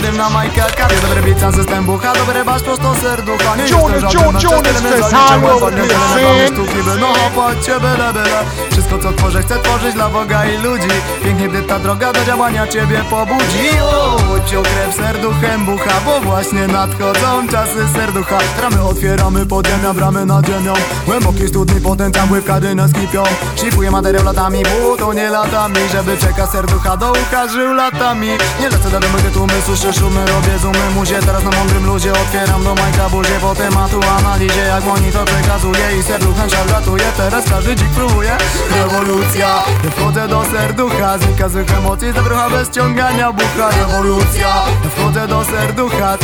Kiedy na majkach Kiedy wyrbica ze stębucha Dobre basz prostą serducha Nie jestem żadnym mężczyzn Halo, nie Sztuki by no chopać cię byle byle Wszystko co tworzę chcę tworzyć dla Boga i ludzi. Pięknie gdy ta droga do działania ciebie pobudzi. Cię krew serduchem bucha, bo właśnie nadchodzą czasy serducha. Ramy otwieramy, podziemia bramy nad ziemią. Głęboki studni, potem tam ływkady nas kipią Szlifuję materiał latami, bo to nie latami. Żeby czeka serducha do ucha żył latami. Nie lecę do domu, gdy tłumy słyszę szumy Robię zoomy, muzie, teraz na mądrym ludzie Otwieram do majka buzię, po tematu analizie Jak monitor przekazuje i serduchem szarlatuje Teraz każdy dzik próbuje Rewolucja, gdy wchodzę do serducha Znika złych emocji, zabrucha bez ciągania bucha Rewolucja, gdy wchodzę do serducha